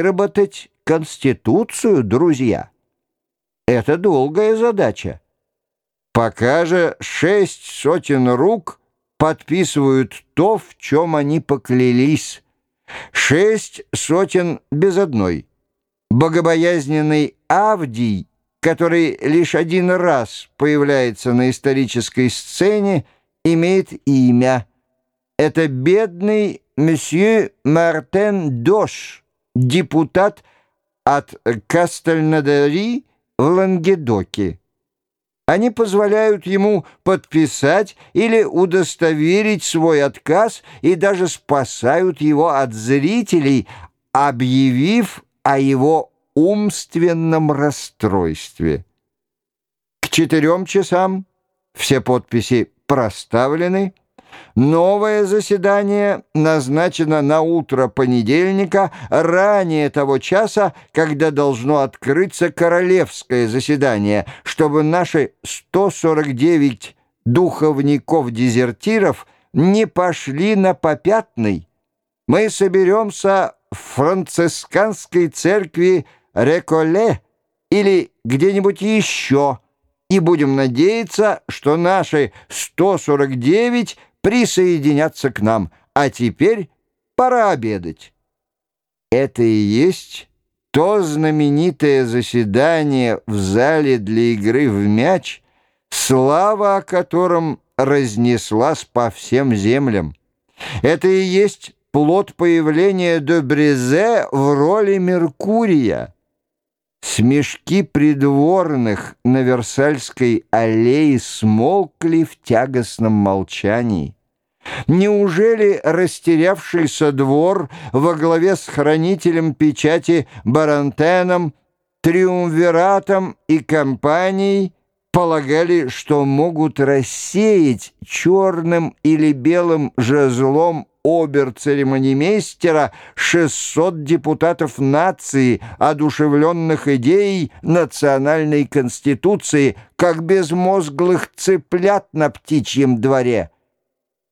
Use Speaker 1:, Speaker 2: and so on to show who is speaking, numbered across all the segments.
Speaker 1: выработать Конституцию, друзья. Это долгая задача. Пока же шесть сотен рук подписывают то, в чем они поклялись. Шесть сотен без одной. Богобоязненный Авдий, который лишь один раз появляется на исторической сцене, имеет имя. Это бедный месье Мартен Дош, депутат от Кастельнадари в Лангедоке. Они позволяют ему подписать или удостоверить свой отказ и даже спасают его от зрителей, объявив о его умственном расстройстве. К четырем часам все подписи проставлены, Новое заседание назначено на утро понедельника, ранее того часа, когда должно открыться королевское заседание, чтобы наши 149 духовников-дезертиров не пошли на попятный. Мы соберемся в францисканской церкви Реколе или где-нибудь еще и будем надеяться, что наши 149 присоединятся к нам. А теперь пора обедать. Это и есть то знаменитое заседание в зале для игры в мяч, слава о котором разнеслась по всем землям. Это и есть плод появления Добрезе в роли Меркурия. Смешки придворных на Версальской аллее смолкли в тягостном молчании. Неужели растерявшийся двор во главе с хранителем печати Барантеном, Триумвиратом и компанией полагали, что могут рассеять черным или белым жезлом обер-церемонимейстера 600 депутатов нации, одушевленных идеей национальной конституции, как безмозглых цыплят на птичьем дворе.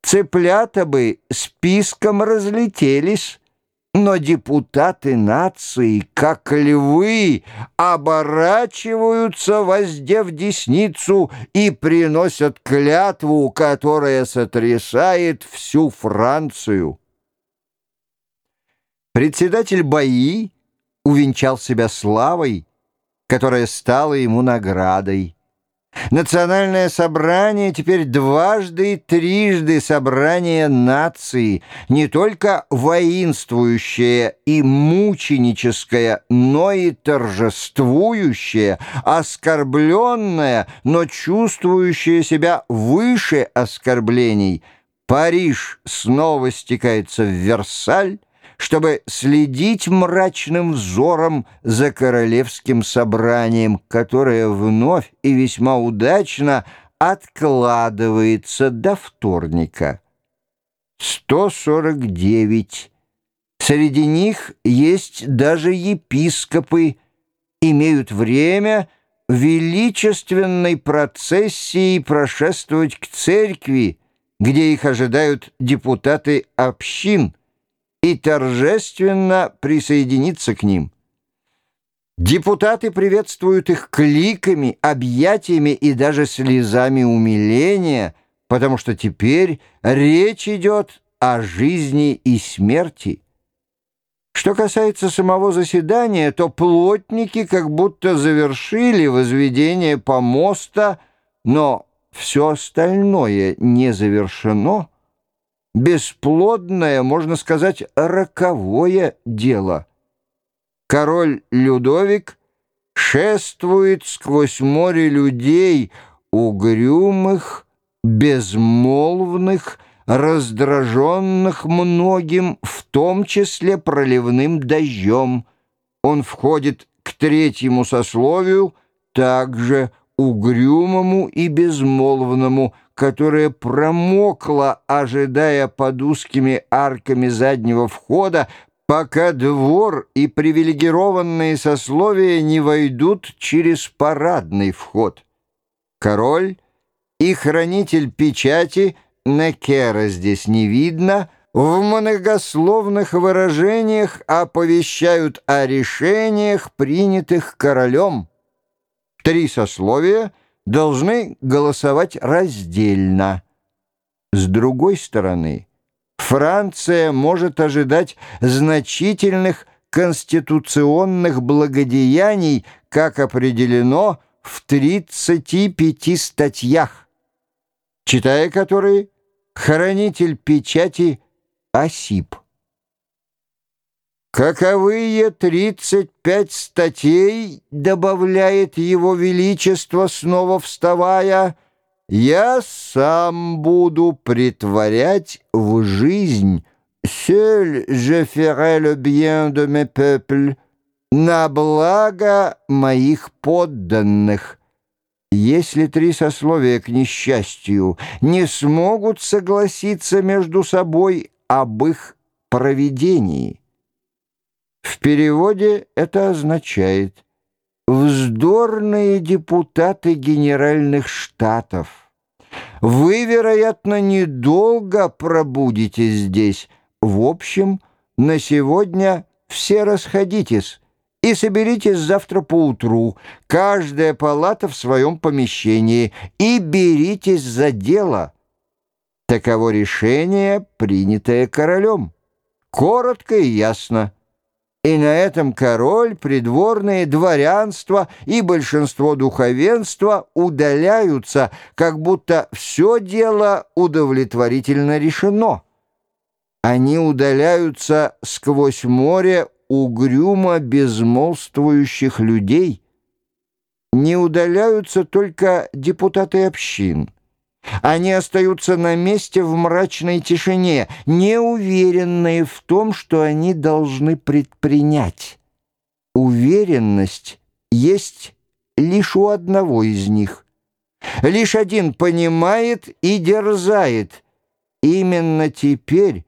Speaker 1: Цыплята бы списком разлетелись, но депутаты нации, как львы, оборачиваются, воздев десницу, и приносят клятву, которая сотрясает всю Францию. Председатель бои увенчал себя славой, которая стала ему наградой. Национальное собрание теперь дважды и трижды собрание нации, не только воинствующее и мученическое, но и торжествующее, оскорбленное, но чувствующее себя выше оскорблений. Париж снова стекается в Версаль, чтобы следить мрачным взором за королевским собранием, которое вновь и весьма удачно откладывается до вторника. 149. Среди них есть даже епископы, имеют время величественной процессией прошествовать к церкви, где их ожидают депутаты общин – и торжественно присоединиться к ним. Депутаты приветствуют их кликами, объятиями и даже слезами умиления, потому что теперь речь идет о жизни и смерти. Что касается самого заседания, то плотники как будто завершили возведение помоста, но все остальное не завершено — бесплодное, можно сказать, роковое дело. Король Людовик шествует сквозь море людей, угрюмых, безмолвных, раздраженных многим, в том числе проливным дождем. Он входит к третьему сословию, также угрюмому и безмолвному, которая промокла, ожидая под узкими арками заднего входа, пока двор и привилегированные сословия не войдут через парадный вход. Король и хранитель печати, Некера здесь не видно, в многословных выражениях оповещают о решениях, принятых королем. Три сословия должны голосовать раздельно. С другой стороны, Франция может ожидать значительных конституционных благодеяний, как определено в 35 статьях, читая которые хранитель печати Осип. Каковые 35 статей, добавляет его величество, снова вставая, я сам буду притворять в жизнь «Seul je ferai le bien de mes peuples» на благо моих подданных. Если три сословия, к несчастью, не смогут согласиться между собой об их проведении, в переводе это означает «вздорные депутаты генеральных штатов». Вы, вероятно, недолго пробудете здесь. В общем, на сегодня все расходитесь и соберитесь завтра поутру, каждая палата в своем помещении, и беритесь за дело. Таково решение, принятое королем. Коротко и ясно. И на этом король, придворное дворянство и большинство духовенства удаляются, как будто все дело удовлетворительно решено. Они удаляются сквозь море угрюмо безмолвствующих людей. Не удаляются только депутаты общин. Они остаются на месте в мрачной тишине, неуверенные в том, что они должны предпринять. Уверенность есть лишь у одного из них. Лишь один понимает и дерзает. Именно теперь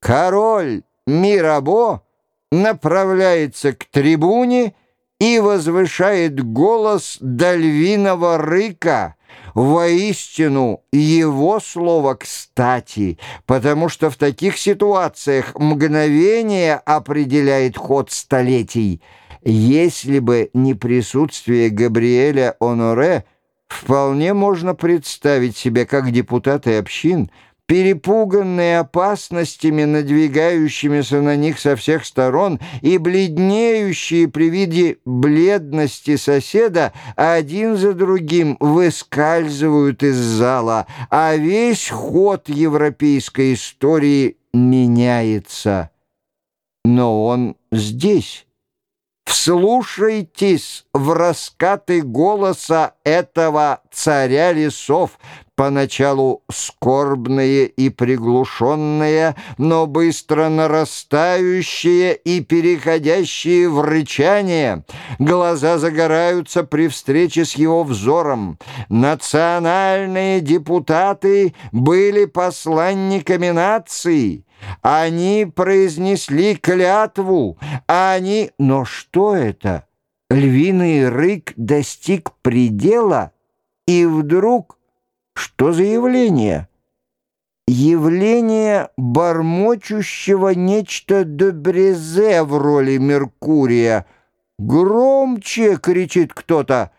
Speaker 1: король Мирабо направляется к трибуне и возвышает голос до львиного рыка. Воистину, его слово кстати, потому что в таких ситуациях мгновение определяет ход столетий. Если бы не присутствие Габриэля Оноре, вполне можно представить себе, как депутаты общин – перепуганные опасностями, надвигающимися на них со всех сторон, и бледнеющие при виде бледности соседа, один за другим выскальзывают из зала, а весь ход европейской истории меняется. Но он здесь. Вслушайтесь в раскаты голоса этого царя лесов, поначалу скорбные и приглушенные, но быстро нарастающие и переходящие в рычание. Глаза загораются при встрече с его взором. Национальные депутаты были посланниками нации. Они произнесли клятву, они... Но что это? Львиный рык достиг предела, и вдруг что за явление? Явление бормочущего нечто Дебрезе в роли Меркурия. «Громче!» — кричит кто-то.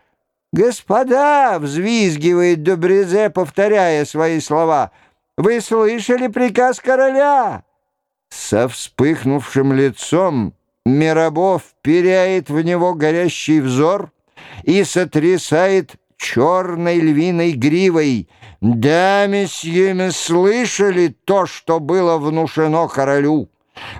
Speaker 1: «Господа!» — взвизгивает Дебрезе, повторяя свои слова. «Вы слышали приказ короля?» Со вспыхнувшим лицом Мирабов перяет в него горящий взор и сотрясает черной львиной гривой. Да, месье, мы слышали то, что было внушено королю.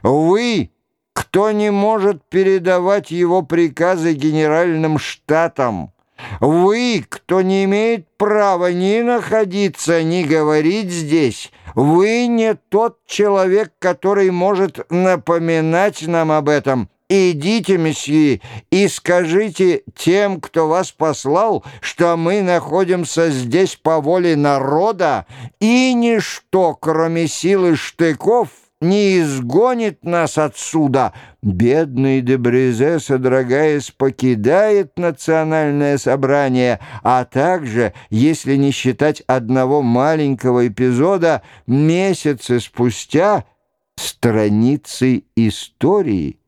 Speaker 1: Вы, кто не может передавать его приказы генеральным штатам, вы, кто не имеет права ни находиться, ни говорить здесь, вы не тот человек, который может напоминать нам об этом, «Идите, месье, и скажите тем, кто вас послал, что мы находимся здесь по воле народа, и ничто, кроме силы штыков, не изгонит нас отсюда. Бедный Дебрезе, содрогаясь, покидает национальное собрание, а также, если не считать одного маленького эпизода, месяцы спустя — страницы истории.